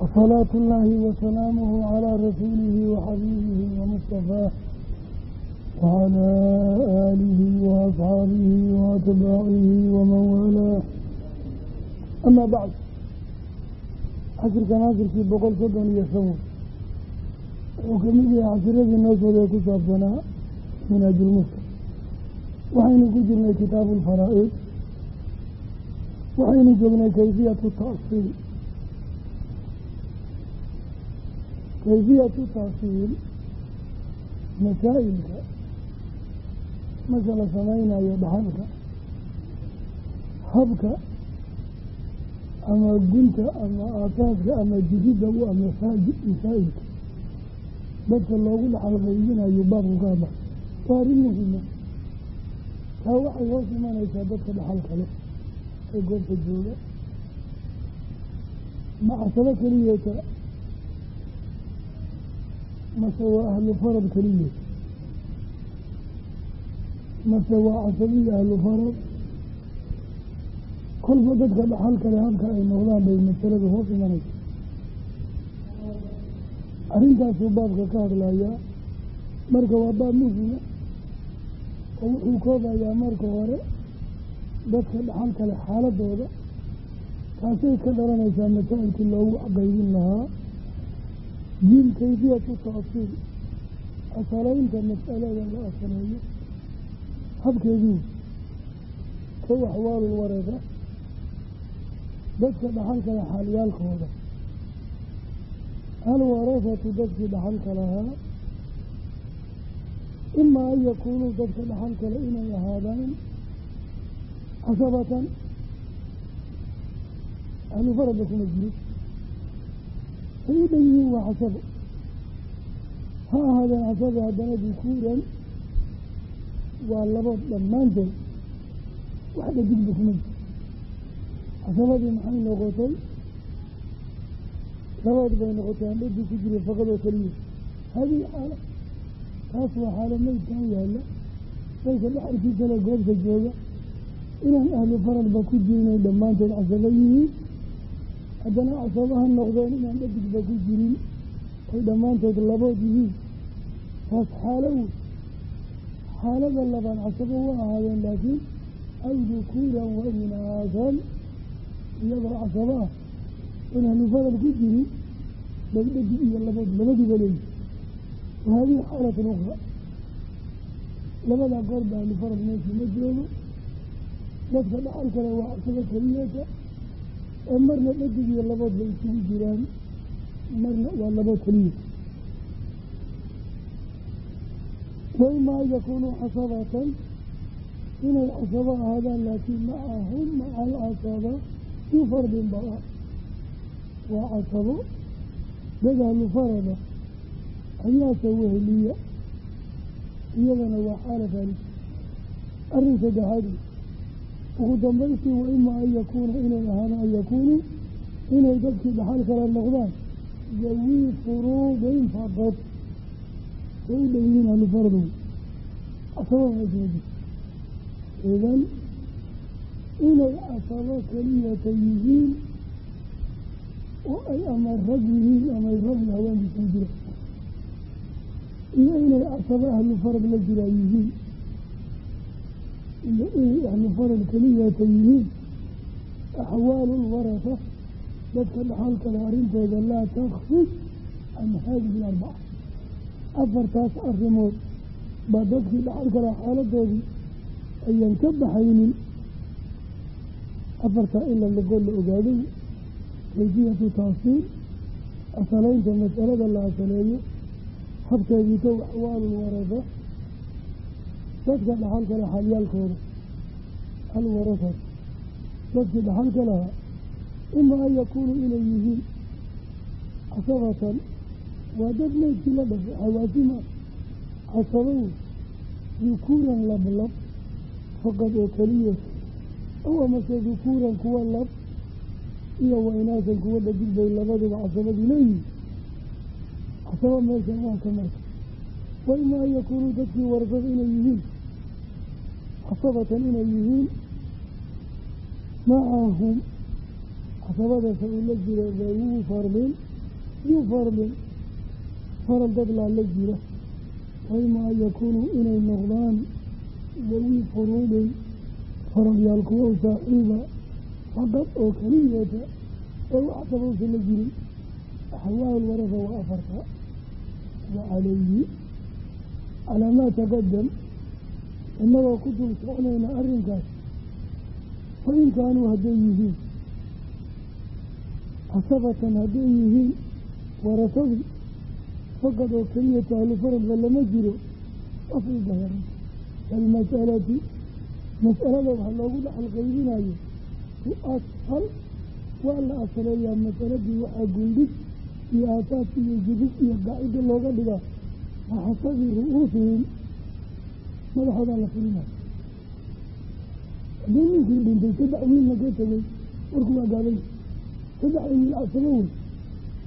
wasalaatu ullaahi wasalaamuhu calaa rasuulihi waxabiibihi wamustafaah wacalaa aalihi waasxaabihi waatbaacihi waman waalaah amaa bacd casirkan casirkii boqol soddon iyo shan wuxuu ka mid yahay casiradii noo sheegay ku saabsanaa minaajulmuska waxaynu ku jirnay kitaabu ulfaraa'id waxaynu joognay kayfiyatu ta'siil kayfiyatu tasiil masaa'ilka marka la samaynayo dhaxalka habka ama gunta ama aasaaska ama jirida u ah masaa'ilka. Dadka loogu dhaxal qaybinayo baabku ka hadla waa arrin muhima taa waxay hoos imanaysaa dadka dhaxalka leh ee goobta jooga. Macasabo keliyeeta mase waa ahlu farad keliyeet mase waa casabiya ahlu farad. Kolba dadka dhaxal kale habka ay noqdaan bay masalada hoos imanaysa arrintaasuu baabka ka hadlayaa. Marka waa baab muhima oo wuxuu koobayaa marka hore dadka dhaxal kale xaaladooda. Taasay ka dhalanaysaa masaa'ilkii loogu qaybin lahaa jiil kayfiyatu tasiil asalaynta mas'alada la asaleeyo habkeedii kow axwaalul wareeda dadka dhaxal kale xaalyaalkooda alwarasatu dadkii dhaxalka lahaa. Imaa an yakuunuu dadka dhaxal kale inay ahaadaan casabatan. Ahlu faradba kuma jiro u dhan yihiin waa casabo ha ahaadeen casabo haddana dukuuran waa labood dhammaantood wax dhadigba kuma jiro casabadii maxay noqotay labood bay noqotay aan dhadi ku jira faqadoo keliya haadii xaala taas waa xaalo meydkan yaalla sayka dhaxalkii kale goobta jooga inaan ahlu faradba ku jirinay dhammaantood casabo yihiin haddana casabo ha noqdeen inaan dhadigba ku jirin oy dhammaantood labood yihiin taas xaalo wey xaalada labaan casabo wa ahaadeen laakiin aw dukuuran wa inaasan. Iyadoo casabo ah farad ku jirin dhadig iyo labood labaduba leeyihi wa haadihi xaalatun ukra labadaa goor ba ahlu farad meeshii ma joogo. Dadka dhaxal kale waa casabo keliyeeta ee marna dhadig iyo labood bay isugu jiraan marna waa labood keliya waimaa yakuunuu casabatan inay casabo ahaadaan laakiin macahum maca alcasaba fii fardin ba ah waa casabo dad ahlu farada ayaase weheliya iyadana waa xaala faalis arrin saddexaadi ugu dambaystii wa imaa an yakuuna inay ahaadaan an yakuunuu inay dadkii dhaxal kala noqdaan zawii furuudin faqad way u dhowiyiin ahlu fardow casabo meesuma jirto idan inay casabo keliyata yihiin oo ay ama rag yihiin amay rag haweenkiisma jira iyo inay casabo ahlu la jiraa yihiin iyo inay ahlu farad keliyata yihiin axwaalu lwarasa dadka dhaxal kale arrintooda laa takfid can haadihi alarbaca afartaas arrimood baa dadkii dhaxal kale xaaladoodii ayaan ka baxaynin afartaa in la lagoo la ogaaday kayfiyatu taasiil asalaynta mas'alada la asaleeyo habkeedii kow axwaalul warasa dadka dhaxal kale xaalyaalkooda alwarasat dadkii dhaxal ka lahaa imaa an yakuunuu inay yihiin. Casabatan waa dad meydkii la dhashay xawaasima. Casabow dukuuran lablab faqad oo keliya. Ow amase dukuuran kuwa lab iyo waynaasan kuwa dhadig bay labaduba casabadii leeyihiin casabo meeshan waa ka marka wa imaa an yakuunuu dadkii warasada inay yihiin casabatan inay yihiin macahum casabadaasa uu la jiro dawuu fardin duu fardin faral dad laa la jira wayma an yakuunuu inay noqdaan dawii furuudin faralyaalku kuwow saaxiiba faqad oo keliyata oo wax sababsa la jirin axwaal warasa waa afarta wa calayhi calaa maa taqadam innagoo ku dul soconayna arrinkaas. Fa in kaanuu hadday yihiin casabatan hadday yihiin warasadii faqad oo keliyata ahlu faradba lama jiro wasii dahiran kalmasalati mas'alada waxa loogu dhaxal qaybinayo tuashal waa la asaleeyaa masaladii waxaa guldhig iyo aataadki iyo jidid iyo gaacida looga dhigaa maxasadii ru'uusihim madaxoodaa la fulinayo haddii ninkii dhintay saddex wiilna ka tegey warku waa gaabay saddex wiil casabo wey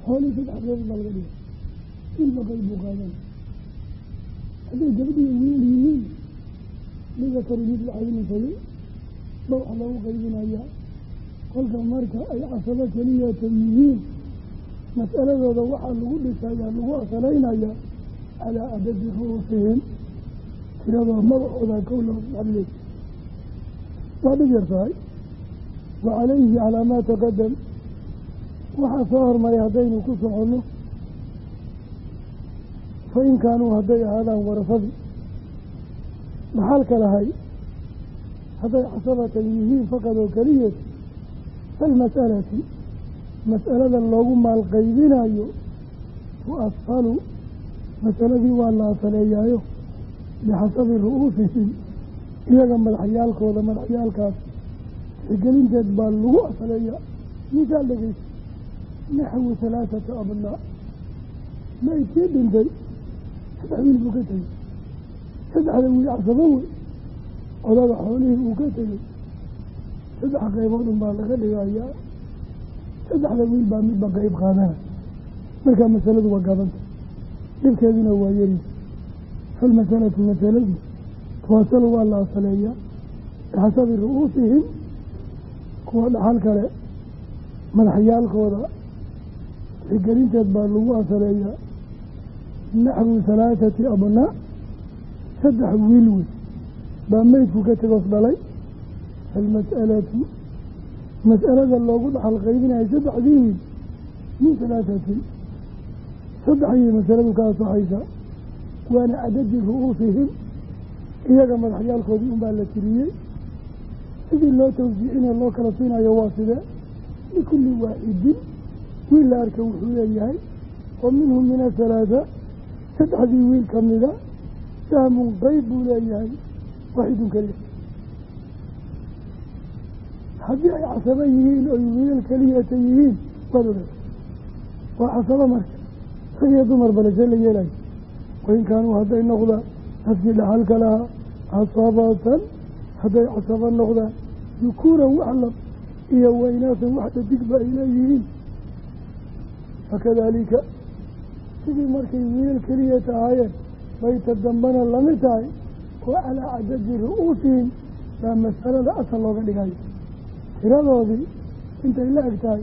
xoolii saddex qeybood baa laga dhiga wiilba qayb buu qaadan hadday gabdhiyo wiil yihiin dhiga kari mid laxaynintay ba wax loogu qaybinayaa kolka marka ay casabo keliyata yihiin mas'aladooda waxaa lagu dhisayaa lagu asalaynayaa calaa adadi ru'uusihim tiradoo magacooda kow loo hadley waa dhib yar tahay wa calayhi calaa maa taqadam waxaa soo hormaray haddaynu ku soconno fa in kaanuu hadday ahaadaan warafadii maxaalka lahay hadday casabatan yihiin faqad oo keliyeed falmas'alati mas'alada loogu maalqaybinayo tuasfalu masaladii waa la asaleeyaayo bixasabi ru'uusihim iyaga madaxyaalkooda madaxyaalkaas. Tixgelinteed baa lagu asaleeyaa. Misaal dhegeysa naxwu halaathata abnaa. Maydkii dhintay? Saddex wiil buu ka tegey. Saddexda wiil casabo wey. Odaga xoolihii uu ka tegey. Saddex qaybood un baa laga dhigayaa saddexda wiil baa midba qayb qaadana. Markaa masaladu waa dhibkeeduna waa yari falmasalatu masaladii tuwasalu waa la asaleeyaa bixasabi ru'uusihim. Kuwa dhaxal kale. Madaxyaalkooda. Tixgelinteed baa lagu asaleeyaa naxwu halaathati abnaa. Saddex wiil baa meydku ka tegoos dhalay. Falmas'alatu mas'alada loogu dhaxal qaybinayo saddexdii wiil. Min halaathati saddex ayay masaladu ka asaxaysaa waana cadadi ru'uusihim iyaga madaxyaalkoodii unbaa la tiriyey. Sidii loo tawsiicinayo loo kala siinayo waa sidee likulli waaxidin wiil la arka wuxuu leeyahay wa minhum min athalaatha saddexdii wiil ka mida sahmun qeyb buu leeyahay. Waaxidun keliya. Haddii ay casabo yihiin oy wiilal keliyata yihiin waad oga waa casabo marka rag iyo dumar balase la yeelayo wain kaanuu hadday noqdaan nafkii dhaxalka lahaa casabatan hadday casabo noqdaan dukuuran waxlab iyo waynaasan wax dhadigba ay leeyihiin. Fakadaalika sidii markay wiilal keliya tahaayeen bayta dambana la mid tahay oo calaa cadadi ru'uusihim baa mas'alada asal looga dhigayo tiradoodii intay la eg tahay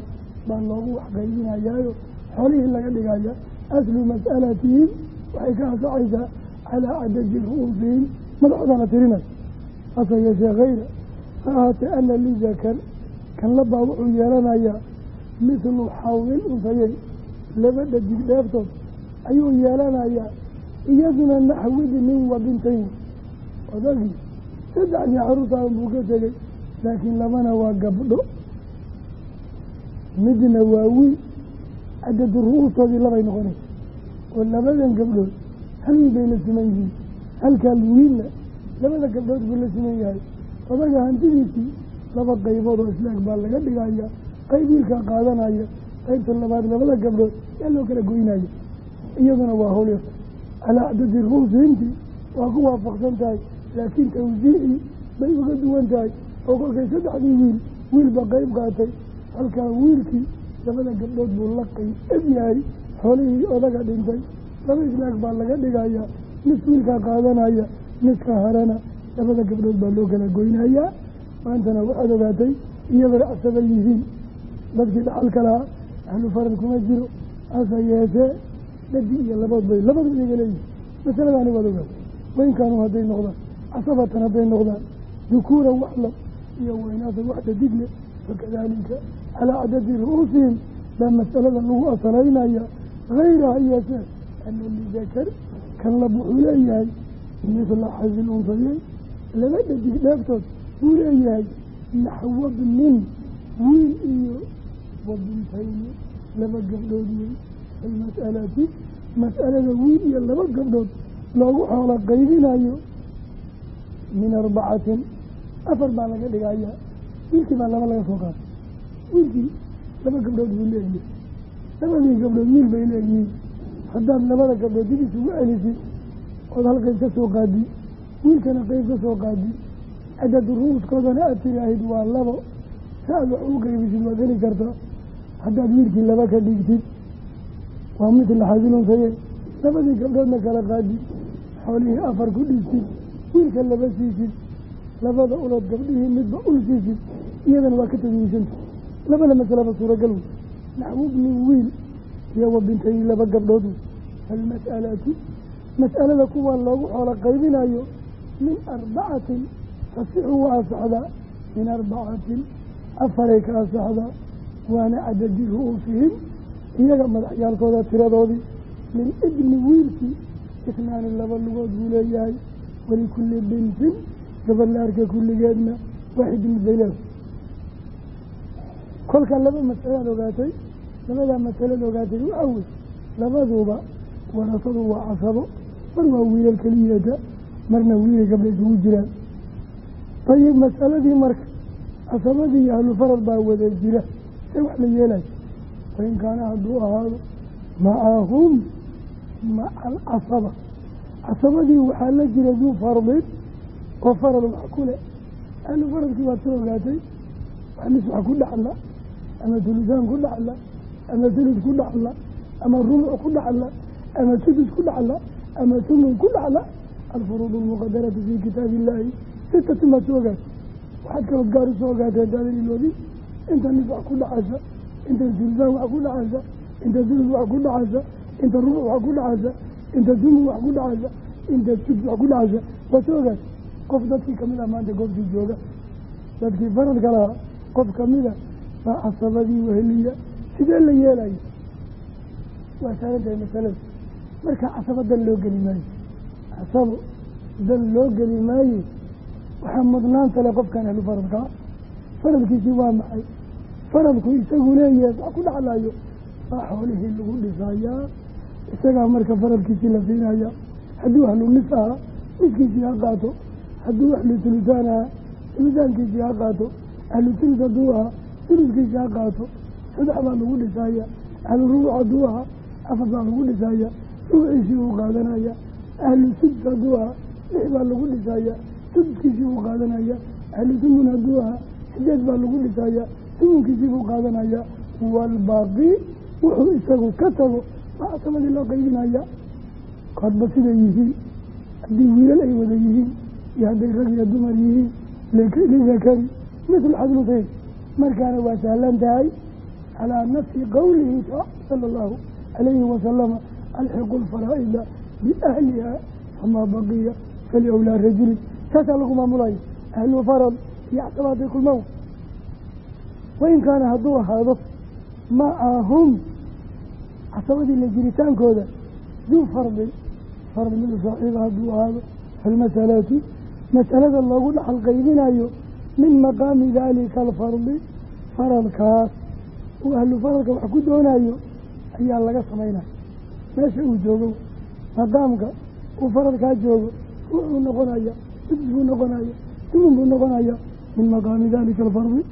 baa loogu waxqaybinayaayo xoolihii laga dhigaya aslu mas'alatihim waxay ka ansaxaysaa calaa cadadi ru'uusihim madaxoodana tirinay hase yeeshee hayra ha ahaatee ana lizakar kan labaa wuxuu yeelanayaa mithlu xawlin unfayey laba dhadig dheeftood ayuu yeelanayaa iyaduna naxwidi nin wa bintayn odagii saddexdii caruurtaaban buu ka tegey laakiin labana waa gabdho midna waa cadadu ru'uustoodii labay noqonaysa oo labadan gabdhood hal bay la siman yihiin halkaan wiilna labada gabdhood buu la siman yahay. Odaga hantidiisii laba qaybood oo islaag baa laga dhigaya qayb wiilkaa qaadanaya qaybta labaad labada gabdhood yaa loo kala goynaya iyaduna waa howlyar calaa cadadi ru'uusihimti waa ku waafaqsan tahay laakiin tawsiicii bay uga duwan tahay. Oo kolkay saddexdii wiil wiilba qayb qaatay halkaa wiilkii labada gabdhood buu la qayb yahay xoolihii odaga dhintay. Laba islaag baa laga dhigaya nis wiilkaa qaadanaya niska harana. Labada gabdhood baa loo kala goynayaa. Maantana waxaad ogaatay iyagoo casaba yihiin. Dadkii dhaxalka lahaa ahlu farad kuma jiro. Hase yeeshee dhadi iyo labood bay labadu iyaga leeyihiin masaladaani waad ogaa weynkaanu hadday noqdaan casabatan hadday noqdaan. Dukuuran waxla iyo weynaasa wax dhadigle fakadaalika calaa cadadi ru'uusihim baa masalada lagu asalaynaya hayraha yeeshee ana lidakar kan lab wuxuu leeyahay misla xasil unsayey laba dhadig dheeftood buu leeyahay naxwa bnin wiil iyo wabintayni laba gabdhood wey almas'alati mas'alada wiil iyo laba gabdhood loogu xoolo qaybinayo min arbacatin afar baa laga dhigaya wiilkii baa laba laga soo qaatay wiilkii laba gabdhood buu leeyahay labadii gabdhood wiil bay leeyihiin. Haddaad labada gabdhood dib isugu celisid ood hal qayb ka soo qaadi wiilkana qayb ka soo qaadi. Cadadu ruuskoodana aad tiraahid waa labo. Si aad wax ugu qaybisid waad heli kartaa haddaad wiilkii laba ka dhigtid waa mitla xasilunsaye labadii gabdhoodna kala qaadi xoolihii afar ku dhigtid wiilka laba siisid labada ulood gabdhihii midba ul siisid iyadana waa ka tadwiisanta labada masalaba suuragal. Wey naxwubnin wiil iyo wa laba gabdhood. Wey mas'alada kuwa loogu xoolo qaybinayo min arbacatin tasixu waa asaxdaa min arbacatin afaray ka asaxdaa waana cadadi ru'uusihim iyaga madaxyaalkooda tiradoodii lilibni wiilkii isnaani laba lugood buu leeyahay walikulli bintin gaballaarka kulligeedna waaxidin bayleed kolka laba masalaad ogaatay labadaa masalad ogaatay waxaa wey labaduba warasadu waa casabo mar waa wiilal keliyeeta marna wiilay gabdha isugu jiraan. Ayib masaladii marka casabadii iyo ahlu farad baa wada jira see wax la yeelayo wain kaana hadduu ahaado macahum maca alcasaba casabadii waxaa la jira duu fardin oo farad wax ku leh. Ahlu ogaatay wax nis wax ku dhaxla ama tulisaan ku dhaxla ama tulid ku dhaxla ama rubuc ku dhaxla ama sudus ku dhaxla ama sumun ku dhaxla alfuruud almuqadaratu fii kitaabi illaahi sitatin baad soo ogaatay waxaad kalood gaar u soo ogaatay haddaadan iloodin inta nis wax ku dhacaysa inta tulisaan wax ku dhacaysa inta sudus wax ku dhacaysa inta rubuc wax ku dhacaysa inta sumun wax ku dhacaysa inta sudus wax ku dhacaysa waad soo ogaatay qof dadkii ka mid ah maanta goobtii jooga dadkii faradka lahaa qof kamida baa casabadii weheliya sidee la yeelayo waa saaran tahay masalada marka casabo dan loo geli maayo. Casabo dan loo geli maayo waxaa mudnaanta le qofkan ahlu faradkaa faradkiisii waa maxay? Faradku isagu leeyahay wax ku dhaxlayo baa xoolihii lagu dhisayaa isagaa marka faradkiisii la siinaya hadduu ahlu nis ahaa niskiisii ha qaato. Hadduu ahlu tulusaan ahaa tulusaankiisii ha qaato. Ahlu tulus hadduu ahaa tuluskiisii ha qaato saddex baa lagu dhisaya ahlu rubuc hadduu ahaa afar baa lagu dhisaya rubuciisii uu qaadanaya ahlu sudus hadduu ahaa lix baa lagu dhisaya suduskiisii buu qaadanaya ahlu sumun hadduu ahaa sideed baa lagu dhisaya sumunkiisii buu qaadanaya waalbaaqi wuxuu isagu ka tago baa casabadii loo qaybinaya koodba siday yihiin haddii wiilal ay wada yihiin iyo hadday rag iyo dumar yihiin lidakari misl xadlusayn markaana waa sahlan tahay calaa nafsi qowlihi sala allahu calayhi wasalama alxiqu lfaraa'ida biahliha famaa baqiya faliowlaa rajulin saasaa lagu maamulayo ahlu farad iyo casabaatay kulmow wain kaana hadduu ahaado macahum casabadii la jiritaankooda duu fardin fard mid saaxiiba hadduu ahaado falmasalatu masalada loogu dhaxal qaybinayo min maqaami daalika alfardi faradkaas uu ahlu faradka wax ku doonayo ayaa laga samaynaya meesha uu joogo maqaamka uu faradkaa joogo wuxuu noqonaya sudus buu noqonaya sumun buu noqonaya min maqaami daalika alfardi.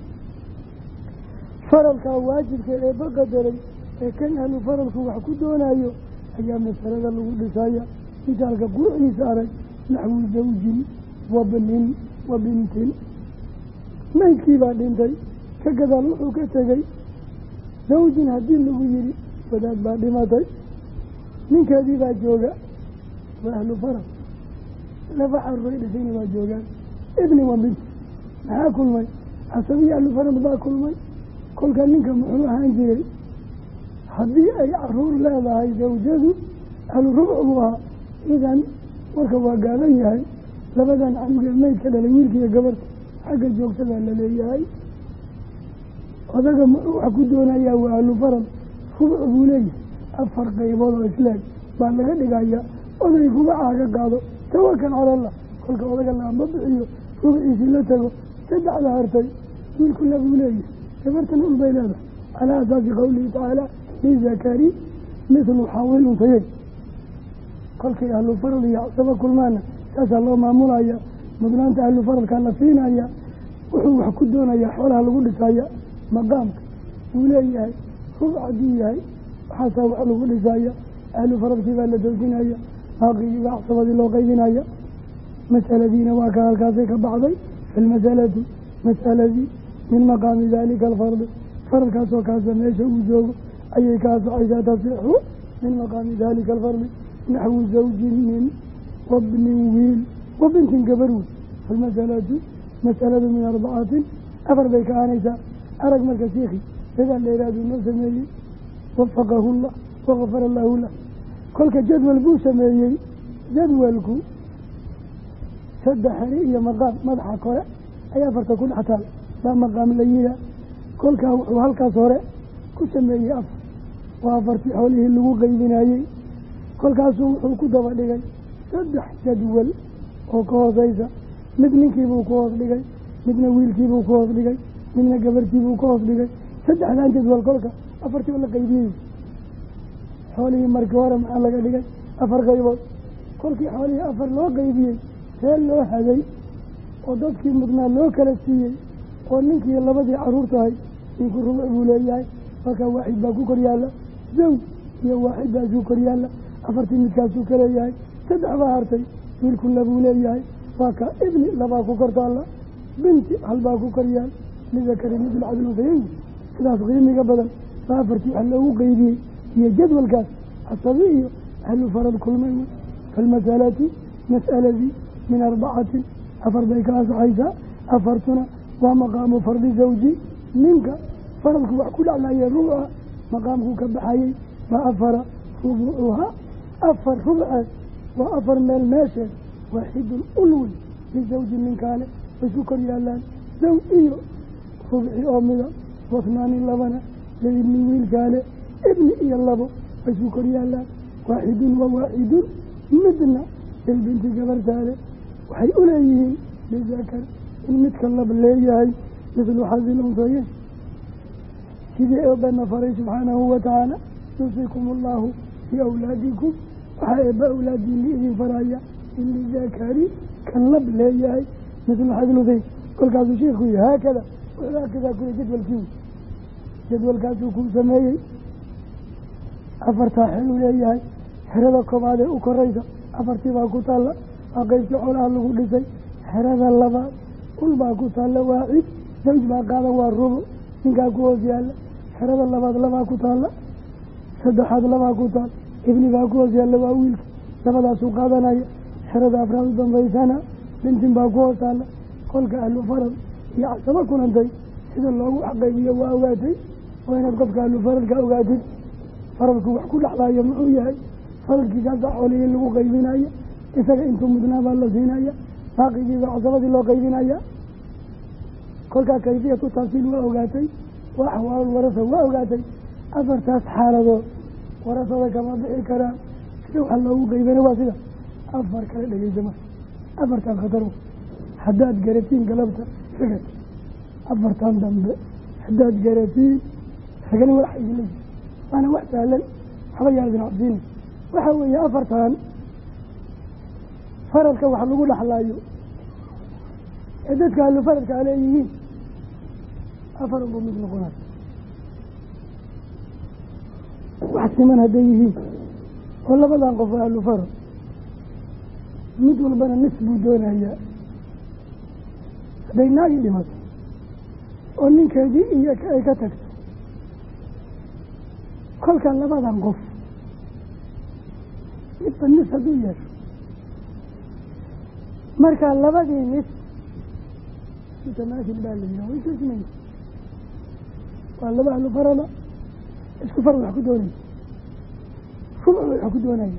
Faradkaa waajibka eeba qadaray ee kan ahlu faradku wax ku doonayo ayaa masalada lagu dhisaya. Misaalka quruxdiisa arag naxwu zawjin wa bintin maydkii baa dhintay ka gadaal wuxuu ka tegey zawjin haddii lagu yidhi wadaad baa dhimatay. Ninkeedii baa jooga waa ahlu farad laba caruuray dhashayna waa joogaan. Ibni wa binti maxaa kulmay? Casabiya ahlu farad baa kulmay. Kolka ninka muxuu ahaan jiray? Haddii ay carruur leedahay zawjadu ahlu rubc buu ahaa. Idan warka waa gaaban yahay labadan canuge maydka dhalay wiilka iyo gabarta xagga joogtadaa la leeyahay. Odaga waxa ku doonayaa waa ahlu farad rubc buu leeyahay. Afar qaybood oo islaag baa laga dhigaya oday rubaca ka qaado. Tawakal cala kolka odaga laama bixiyo rubciisii la tago. Saddexda hartay wiilku labuu leeyahay. Gabartana ulbay leedahay. Calaa asaasi qawlihi tacaala lizakari mithlu xawil untayeyn kolkay ahlu farad iyo casabo kulmaana saasaa loo maamulaya mudnaanta ahlu faradkaa la siinaya wuxuu wax ku doonayaa xoolaha lagu dhisaya maqaamka. Wuu leeyahay rubc hadduu yahay waxaasaa wax lagu dhisaya ahlu faradkii baa la doosinaya baaqigii baa casabadii loo qaybinaya masaladiina waa ka halkaasay ka baxday filmasalatu masaladii min maqaami dalika alfardi faradkaasoo kaasa meesha uu joogo ayay ka asocaysaa tasixu min maqaami dalika alfardi naxwu zawjin nin wabnin wiil wabintin gabar wey falmasalatu masaladu min arbacatin afar bay ka aanaysaa arag marka siikhi dadaal dheeraaduu noo sameeyey wafaqahu llah wakafara allahu lah kolka jadwal buu sameeyey jadwalku saddex xeri iyo maqaam madaxa kore ayaa afarta ku dhex taal baa maqaam la yihaa kolkaa wuxuu halkaas hore ku sameeyey afar waa afartii xoolihii lagu qaybinayey kolkaasuu wuxuu ku daba dhigay saddex jadwal oo ka hooseysa mid ninkiibuu ku hoos dhigay midna wiilkiibuu ku hoos dhigay midna gabartiibuu ka hoos dhigay. Saddexdan jadwal kolka afartiiba la qaybiyey. Xoolihii markii hore maxaa laga dhigay afar qaybood. Kolkii xoolihii afar loo qaybiyey see loo haday oo dadkii mudnaa loo kala siiyey oo ninkii labadii carruur tahay ninku rubuc buu leeyahay. Markaa waaxid baa ku kor yaalla zawj iyo waaxid baasuu kor yaalla afartii midkaasuu ka leeyahay. Saddex baa hartay wiilku labuu leeyahay waa ka ibni labaa ku kor taalla binti halbaa ku kor yaal lidakari midl cadlunsayayn sidaas qiimiga badan baa afartii wax loogu qeybiyey iyo jadwalkaas casabi iyo ahlu farad kulmay falmasalatu mas'aladii min arbacatin afar bay ka asaxaysaa afartuna waa maqaamu fardi zawji ninka faradku wax ku dhaclaye rubuca maqaamkuu ka baxayey baa afara rubucuhaa afar rubceed waa afar meel meesheed waaxidun ulwi lisawji ninkaale way isku kor yaalaan zaw iyo rubci oo mida wasnaani labana laibni wiilkaale ibni iyo labo way isku kor yaalaan waaxidun wa waaxidun midna lilbinti gabartaale waxay u leeyihiin lizakar in midka lab leeyahay mislu xasil unsaye sidii eebana faray subxaanahu watacaala yuusikum allahu fii awlaadikum waxaa eebba awlaadiini idin faraya in lizakari kan lab leeyahay. Mislu xasil unsaye kolkaasuu sheekhu yihi haakada wuxuu haakadaa kuya jadwalkii jadwalkaasuu kuu sameeyey. Afartaa xeluu leeyahay xerada koobaad ee u koraysa afartii baa ku taalla waa qeybtii xoolaha lagu dhisay xerada labaad ul baa ku taalla waacid zawj baa qaadan waa rubuc ninkaa ku hoos yaalla xerada labaad labaa ku taalla saddexaad labaa ku taal ibni baa ku hoos yaalla waa wiilka labadaasuu qaadanaya xerada afraad u dambaysana bintin baa ku hoos taalla. Kolka ahlu farad iyo casabo kulantay sida loogu xaqaybiyo waa ogaatay waa inaad qofka ahlu faradka ogaatid. Faradku wax ku dhexlaayo muxuu yahay? Faradkii kaasaa xoolihii lagu qaybinaya isaga intuu mudnaa baa la siinaya baaqigiiba casabadii loo qaybinaya kolkaa kayfiyatu tafsiil waa ogaatay waa axwaalul warasa waa ogaatay. Afartaas xaaladood warasada kama bixi karaan. Sida waxa loogu qaybina waa sida afar kale dhegeysama afartaan khataro haddaad garatiin galabta ragad afartan dambe haddaad garatiin ragani walax idinla jir waana wax sahlan waxba yaa idin cabsiina waxaa weeye afartan faradka wax lagu dhexlaayo ee dadka ahlu faradka a afar unba mid noqonay wax siman hadday yihiin. Oo labadan qof ahlu farad mid walbana nis buu doonayaa. Hadday naagi dhimato oo ninkeedii iyo ay ka tagto. Kolka labadan qof midba nis hadduu yeesho. Markaa labadii nis mutamaasil baa la yihaha way isla simaysa waa laba ahlu farada isku farad wax ku doonaya rubc bay wax ku doonaya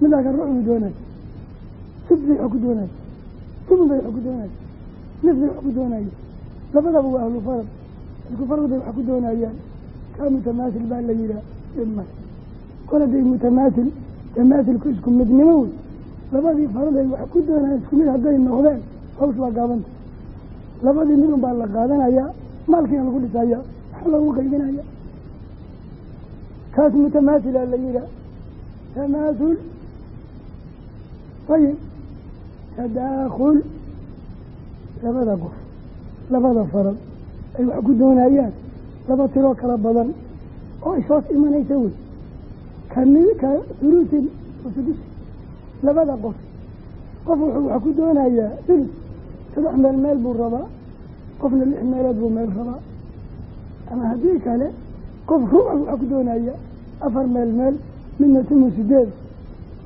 midlaa kan ruc buu doonaya sudsi wax ku doonaya sumun bay wax ku doonaya nis bay wax ku doonaya labadaba waa ahlu farad. Isku farad bay wax ku doonayaan. Kaa mutamaasil baa la yihaah dhimay kol haday mutamaasil tamaasilku isku midnimo wey. Labadii farad ay wax ku doonayaan isku mid hadday noqdeen hawsh waa gaabanta. Labadii mid un baa la qaadanayaa maalkiina lagu dhisaya waxa loogu qaybinaya kaas mutamaasila la yihaah tamaasul ayib tadaakul labada qof. Labada farad ay wax ku doonayaan. Laba tiroo kala badan. Oo ishoos imanaysa wey. Ka hulusin wasudus labada qof. Qof wuxuu wax ku doonayaa. Hulus saddex meel meel buu rabaa. Qofna lix meelood buu meel rabaa. Ama haddii kale qof ruuxa waxaa ku doonaya afar meel meel midna tumu sideed.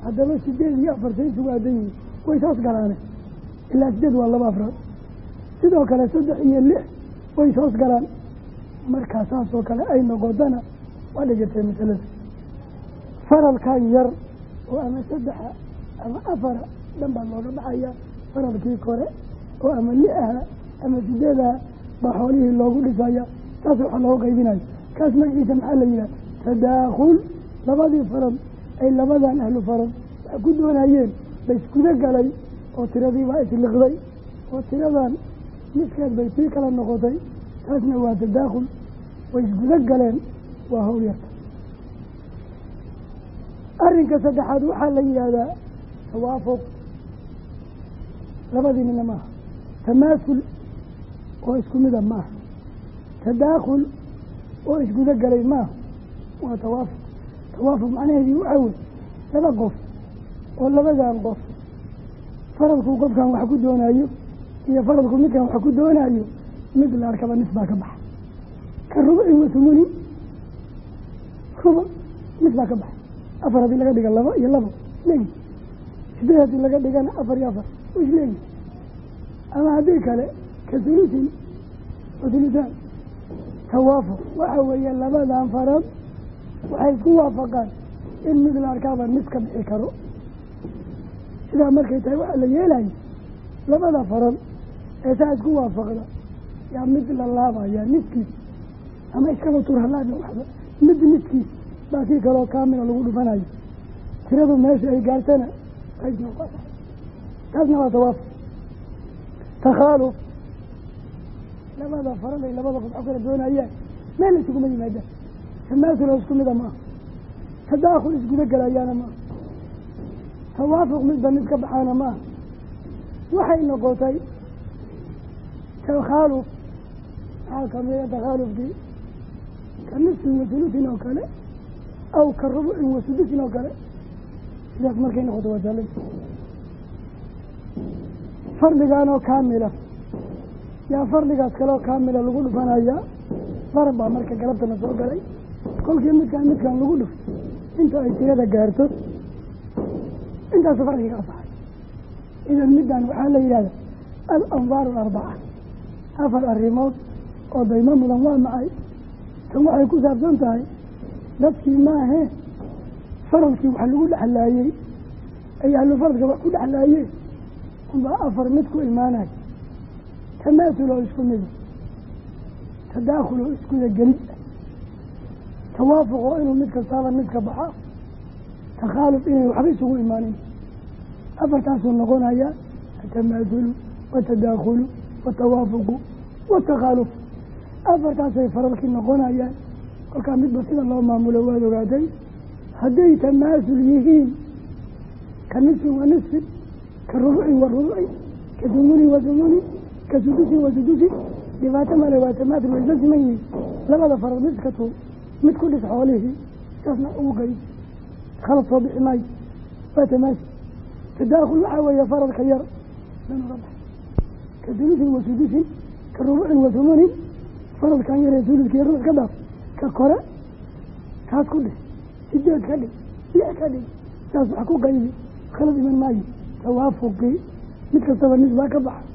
Haddaba sideed iyo afarta isugu aadan yihiin way soos galaane. Ilaa sideed waa laba afraad. Sidoo kale saddex iyo lix way soos galaan. Markaa saasoo kale ay noqotana waa dhigirtay masalada. Faralkan yar oo ama saddexa ama afara dhan baa looga baxaya faralkii kore oo ama li aha ama sideedaha baa xoolihii loogu dhisaya saas waxaa looga qaybinayo kaas magaciisa maxaa la yidhaha tadaakul labadii farad ay labadan ahlu farad. Wax ku doonayeen ba iskuda galay oo tiradii baa isliqday oo tiradan midkeed bay tii kala noqotay. Taasna waa tadaakul way isguda galeen waa hawl yarta arrinka saddexaad waxaa la yidhaahdaa tawaafuq labadii midna maaha. Tamaasul oo isku mida maaha. Tadaakul oo isguda galay maaha waa tawaafuq tawaafuq macnaheedii waxaa wey laba qof oo labadan qof. Faradku qofkan wax ku doonayo iyo faradku midkan wax ku doonayo mid la arkaba nis baa ka baxa. Ka rubci wasumuni ruba nis baa ka baxa. Afar haddii laga dhiga laba iyo labo isleegi sideed haddii laga dhigana afar iyo afar? Isleegi ama haddii kale ka hulusin wa tawaafuq. Waxa weeye labadan farad waxay isku waafaqaan in mid la arkaaba nis ka bixi karo. Sidaa markay tahay waxaa la yeelaya labada farad ee saa isku waafaqda yaa mid la laabaya niskiis ama iskaba turhalaabin waxba. Mid niskiis baa kii kaloo kaamila lagu dhufanayo. Tiradu meesha ay ku asax taasna waa tawaafuq takhaaluf labada farad ay labada qof wax kala doonayaan. Meel isuguma yimaadaan tamaasul oo isku mida maaha tadaakul isguda galayaana maaha tawaafuq midba mid ka baxaana maaha waxay noqotay takhaaluf maxaa kamida takhaalufkii ka nisfin wa sulusin oo kale aw ka rubucin wa sudusin oo kale. Sidaas markay noqoto waa saalay fardigan oo kaamila yaa fardigaas kaleoo kaamila lagu dhufanayaa farab baa marka galabtana soo galay. Kolkii midkaan midkaan lagu dhufto inta ay tirada gaarto intaasu fardiga ka baxay. Idan middan waxaa la yidhahda al alarbaca afar arrimood oo daymo mudan waa macay. Tan waxay ku saabsan tahay dadkii maahee faradkii wax lagu dhexlaayey ay ahlu faradka wax ku dhexlaayeen unbaa afar mid ku imaanayo tamaasul oo isku mida tadaakul oo iskuda gelid tawaafuq oo inuu mid kastaaba mid ka baxa takhaaluf inay waxba isugu imaanin afartaasuu noqonaya atamaasulu watadaakulu watawaafuqu watakhaaluf afartaasay faralkii noqonayaan kolkaa midba sida loo maamulo waad ogaatay hadday tamaasul yihiin ka nisfin wa nisfin ka rubucin wa rubucin ka sumunin wa sumunin ka sudusin wa dhibaato male waa tamaasul way siman yihiin labada faral mid ka tuur mid ku dhis xoolihii saasna ugu qayb khalad soo bixi maayo waa tamaasul tadaakul waxaa weeye faralka yar ka sulusin wa ka rubucin wa sumunin faralkan yaree suliskii ruux ka dhaaf ka kore kaas ku dhis sideed ka dhig lix ka dhig saas wax ku qaybi khalad iman maayo tawaafuqii mid kastaba nis baa ka baxa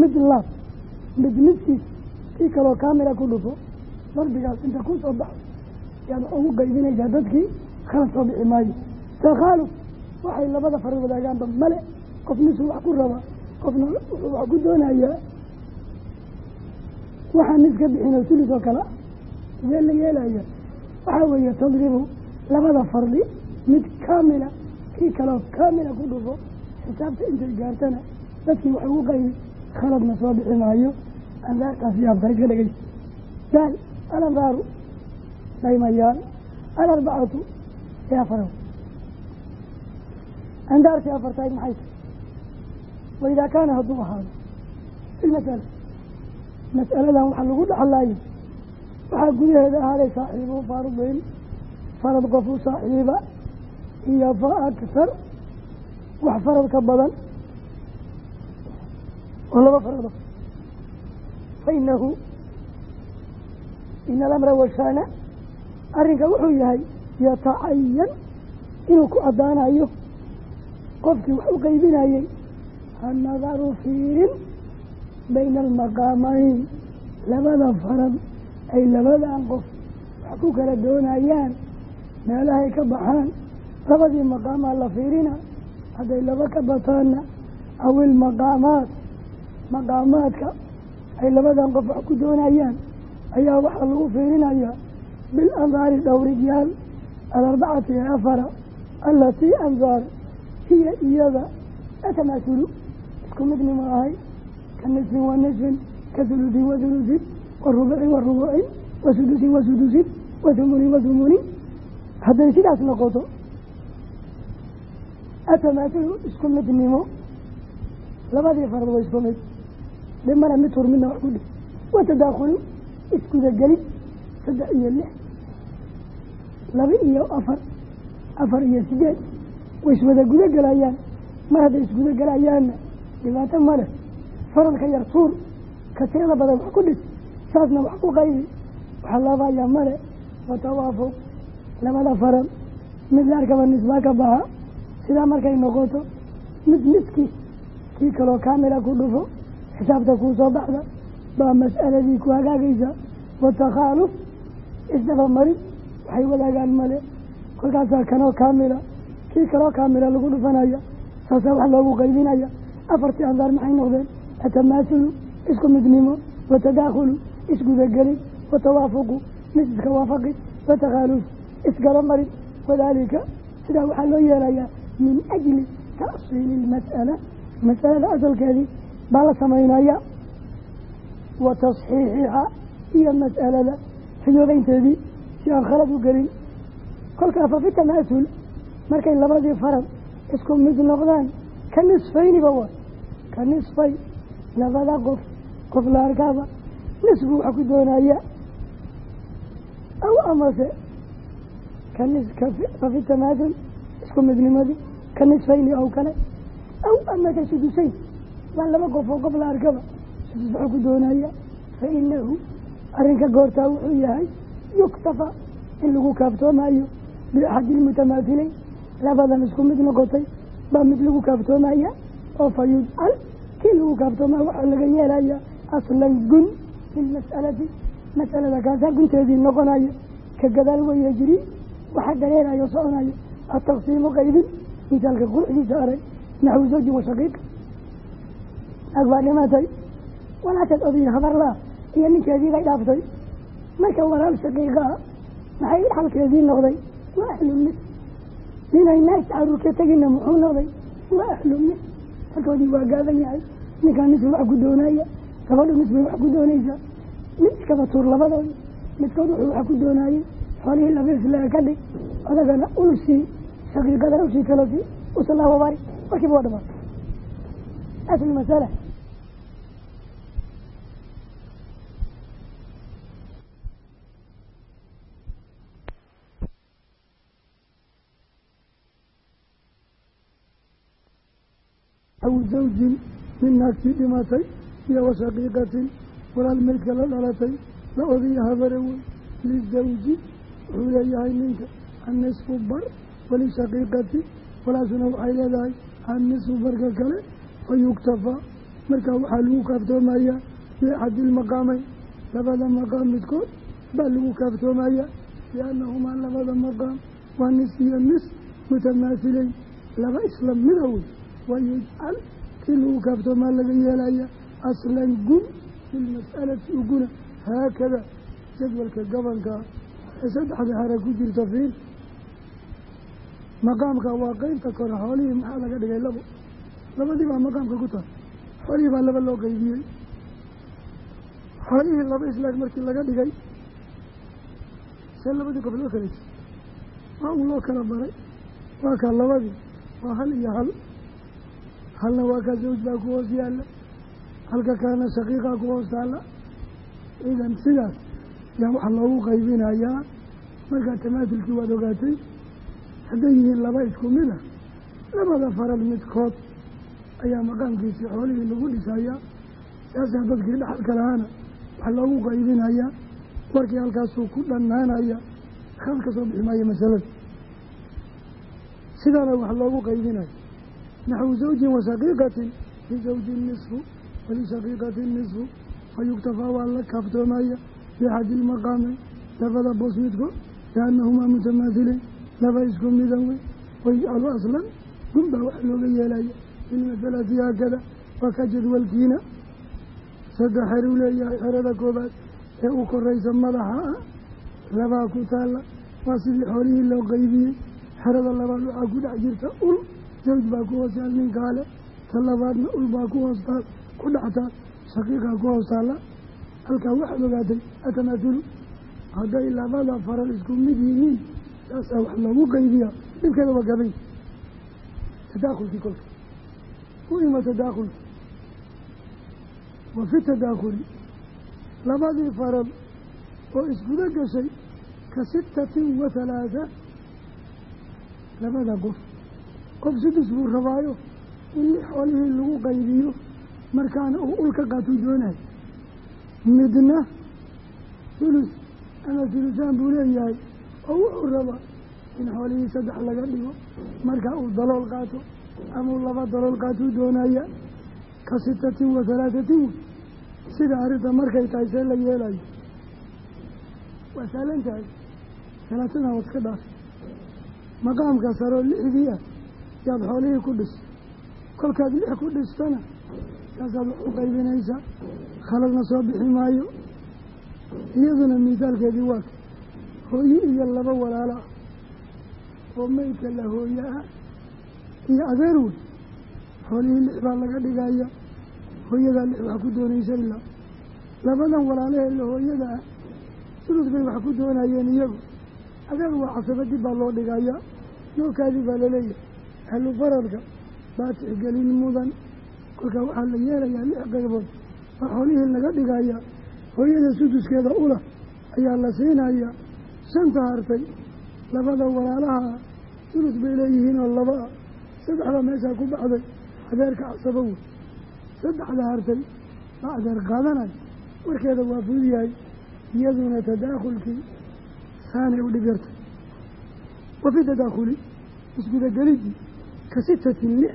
mid laab mid niskiis kii kaloo kaamila ku dhufo darbigaas inta ku soo baxo yaad ugu qaybinaysaa dadkii khalad soo bixi maayo. Takhaaluf waxay labada farar wadaagaanba male qof nisuu wax ku raba qofna wuxuu wax ku doonayaa. Waxaan nis ka bixin oo sulis oo kale ah sidee la yeelaya. Waxaa weeye tadribu labada fardi mid kaamila kii kaleo kaamila ku dhufo xisaabta intay gaartana dadkii wax ugu qaybi khaladna soo bixi maayo andaartaas yaabta iska dhegeysa daal alandaaru dhaymayaal alarbacatu ee afara andaartii afartayd maxay tahay? Waidaa kaana hadduu ahaado fi masala. Mas'aladan waxaa lagu dhaxlaayay waxaa gudaheeda ahaaday saaxiibu fardin farad qof u saaxiiba iyo fa akhar wax farad ka badan oo laba farado fa inahu ina alamra washaana arrinka wuxuu yahay yatacayan inuu ku caddaanayo qofkii wax u qaybinayey annadaru fiirin bayna almaqaamayn labada farad ay labadan qof wax ku kala doonayaan meelahay ka baxaan. Labadii maqaamaa la fiirina hadday laba ka bataanna awil maqaamaat maqaamaadka ay labadan qof wax ku doonayaan ayaa waxaa lagu fiirinayaa bil andaari dhowrigyaal alarbacati ee afara allatii andaar hiya iyada atamaasulu isku midnimo ahay ka nisfin wa nisfin ka hulusin wa hulusin wa rubicin wa rubucin wa sudusin wa sudusin wa humunin wa humunin hadday sidaas noqoto atamaasulu isku midnimo labadii farad wa isku mid dhimana mid hur midna wax ku dhig wa tadaakhulu isgudagelid saddex iyo lix laba iyo afar afar iyo sideed way iswada guda gelayaan mar hadday isguda gelayaanna dhibaato ma leh faralka yar tuur kasirada badan wax ku dhig saasna wax ku qaybi waxaa laabayaa male watawaafuq labada faral mid la nisbaa ka baxa sidaa markay noqoto mid miskii kii kaloo kaamila ku dhufo xisaabta kuu soo baxda baa mas'aladii ku hagaagaysa watakhaaluf isdabamarin waxay wadaagaan male kolkaasaa kanoo kaamila kii kaloo kaamila lagu dhufanaya saasaa wax loogu qaybinaya afartii andaar maxay noqdeen atamaasulu isku midnimo watadaakhulu isgudagelin watawaafuqu mid iska waafaqi watakhaaluf isgaramarin wadaalika sidaa waxaa loo yeelayaa min ajli ta'siili ilmas'ala mas'alada asalkeedii baa la samaynaya wa tasxiixiha iyo mas'alada fiyoodaynteedii si aan khalad u gelin. Kolkaa fa fi tamaasul markay labadii farad isku mid noqdaan ka nisfayniba waa ka nisfay labada qof qof la arkaaba nisbu waxa ku doonaya. Aw amase ka fi tamaasul isku midnimadii ka nisfayni oo kale. Aw amase sudusayn waa laba qof oo qof la arkaba. Sudus waxa ku doonaya fa inahu arrinka goortaa wuxuu yahay yuktafa in lagu kaaftoomayo biaxadi ilmutamaathileyn labadan isku mid noqotay baa mid lagu kaaftoomaya oo fa yujcal kii lagu kaaftoomaya waxaa laga yeelaya aslan gun lilmas'alati mas'alada kaasaa gunteedii noqonaya ka gadaal waya jiri waxa dareerayo soconayo ataqsiimu qaybin misaalka quruxdiisa arag naxwu zawji wa shaqiiq ag baa dhimatay walaashaad odayin habarlaa iyo ninkeedii bay dhaaftay marka walaal shaqiiqa ah maxay xalkeedii noqday waa ahlumid ninay naag tacaruur ka tegina muxuu noqday waa ahlumid halkoodii waa gaaban yahay ninkaa nisbi wax ku doonaya gabadhu nisbay wax ku doonaysa mid iskaba tuur labadooda midkood wuxuu wax ku doonayey xoolihii labislaa ka dhig odagana ulsii shaqiiqadana ushii kala sii usalaa wabari warkiiba waa dhamaatay asl masala aw zawjin min naagtii dhimatay iyo wa shaqiiqatin walaal meydka la dhalatay la odaya habare wey lizawji wuxuu leeyahay ninka annisfu bar walishaqiiqati walaashuna waxay leedahay annisfu barka kale fa yuktafaa markaa waxaa lagu kaaftoomayaa biaxadi ilmaqaamayn labada maqaam midkood baa lagu kaaftoomayaa liannahumaa labada maqaam waa nis iyo nis mutamaasileyn laba isla mida wey wayujcal kii lagu kaaftoomaa laga yeelaya aslan gun filmas'alati uguna haakada jadwalka gobolkaa ee saddexda hare ku jirta fiir maqaamka waa qeybta kore xoolihii maxaa laga dhigay labo labadii baa maqaamka ku tahay xoolihii baa laba loo qeybiyey xoolihii laba islaag markii laga dhigay see labadii qof loo kala jir waa un loo kala baray waa kaa labadii waa hal iyo hal halna waa kaa zawj baa ku hoos yaalla? Halka kalena shaqiiqaa ku hoos taalla idan sidaas yaa waxaa loogu qaybinayaa. Markaa tamaasulkii waad ogaatay hadday yihiin laba isku mid ah labada faral midkood ayaa maqaamkiisii xoolihii lagu dhisayaa saasaa dadkii dhaxalka lahaana waxaa loogu qaybinayaa. Warkii halkaasuu ku dhannaanaya khad ka soo bixi maayo masalada. Sidaana wax loogu qaybinaya naxwu zawjin wa shaqiiqatin lisawjin nisfu walishaqiiqatin nisfu fayuktafaa waa la kaaftoomaya bixadi ilmaqaami labada boos midkood liannahumaa mutamaasileen laba isku midan wey wayajcalu aslan gunbaa wax looga yeelaya bilmasalati haakada waa ka jadwalkiina saddex xer uu leeyahay xerada koobaad ee u koraysa madaxa ah labaa ku taalla waa sidii xoolihii loo qeybiyey xerada labaad waxaa ku dhex jirta ul zawj baa ku hoos yaal nin kaale ta labaadna ul baa ku hoostaal ku dhextaal shaqiiqaa ku hoos taalla halkaa waxaad ogaatay atamaatulu hadday labada faral isku mid yihiin saasaa wax loogu qeybiyaa dhibkeeda waa gabay tadaakulkii kolka. U ima tadaakulki wa fi tadaakuli labadii faral oo isguda gashay ka sittatin wa halaatha labada qof qof sidis buu rabaayo in lix xoolihii lagu qaybiyo markaana uu ulka qaatuu doonayo midna hulus ama hulusaan buu leeyahay oo wuxuu rabaa in xoolihii saddex laga dhigo marka uu dalool qaato ama uu laba dalool qaatuu doonaya. Ka sitatin wa halaatatin sida arrinta markay tahay see la yeelayo. Waa saalan tahay talaatadan waad iska dhaafay maqaamka saroo lixdii ah yaad xoolihii ku dhis. Kolkaad lix ku dhistana saasaad wax u qaybinaysaa khaladna soo bixi maayo. Iyaduna miisaalkeedii waaka hooye iyo laba walaalo ah oo meydka la hooye ah iyo adeer wey xoolihii lix baa laga dhigaya hooyadaa lix wax ku doonaysa ilaa labadan walaalahee la hooyada ah sulus bay wax ku doonayeen iyagu. Adeer waa casaba dib baa loo dhigayaa. Nookaadii baa la leeyahay ahlu faradka baa tixgelin mudan. Kolkaa waxaa la yeelayaa lix qaybood. Baa xoolihii laga dhigayaa hooyada suduskeeda ula ayaa la siinayaa. Shanta hartay labada walaalaha sulus bay leeyihiin oo laba ah saddexda meeshaa ku baxday adeerka casaba saddexda hartay baa adeer qaadanay warkeeda waa fudud yahay iyaduna tadaakulkii saanay u dhib yartay wa fii tadaakuli isgudagelidii ka sitatin lix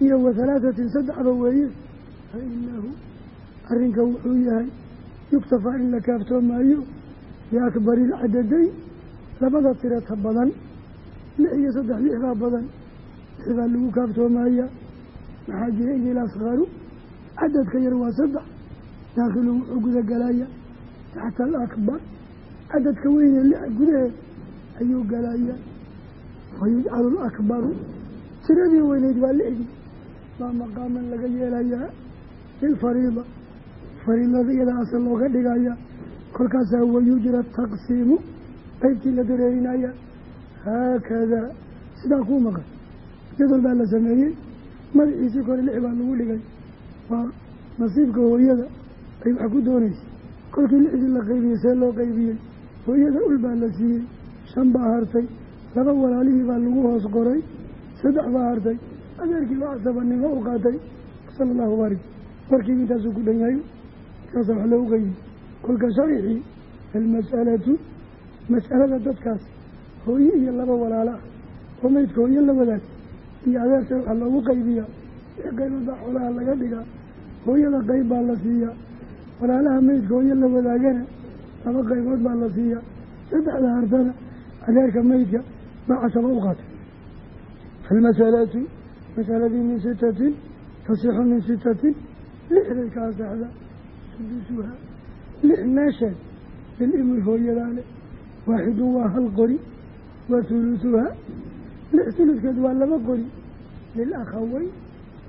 iyo wa halaatatin saddexba weeye fa inahu arrinka wuxuu yahay yuktafaa in la kaaftoomayo biakbari ilcadadayn labada tirata badan lix iyo saddex lix baa badan lix baa lagu kaaftoomaya maxaa jira idil asqaru cadadka yar waa saddex daakilu wuxuu gudagalaya taxta alakbar. Cadadka weyne lix gudaheed ayuu galaya wayujcalu alakbaru tiradii weyneyd waa lixdii baa maqaaman laga yeelayaa lilfariida fariidada iyada asal looga dhigaya kolkaasaa wayujra taqsiimu. Qeybtii la dareerinaya haakada. Sidaa kuu maqan. Jadal baa la sameeyey. Madaxiisii kore lix baa lagu dhigay. Waa nasiibka hooyada. Ay wax ku doonaysa kolkii lixdii la qaybiyey see loo qaybiyey. Hooyada ul baa la siiyey. Shan baa hartay. Laba walaalihii baa lagu hoos qoray saddex baa hartay adeerkii baa casabanimo u qaatay sala allahu baarik warkiiba intaasuu ku dhan yahay kaasa wax loogu qaybi kolka sharixii almas'alatu mas'alada dadkaas hooye iyo laba walaalo ah oo meydka hooye la wadaag iyo adeerta waxaa loogu qaybiyaa lix qaybood baa xoolaha laga dhigaa hooyada qayb baa la siiyaa walaalaha meydka hooye la wadaagana laba qaybood baa la siiyaa saddexda hartana adeerka meydka baa u qaatay falmasalatu masaladii min sitatin tasixu min sitatin lixday ka asaxda sudusuha lix meesheed bilibri hooyadaa leh waaxidun waa hal qori wa hulusuhaa lix huludkeed waa laba qori lilakhaweyn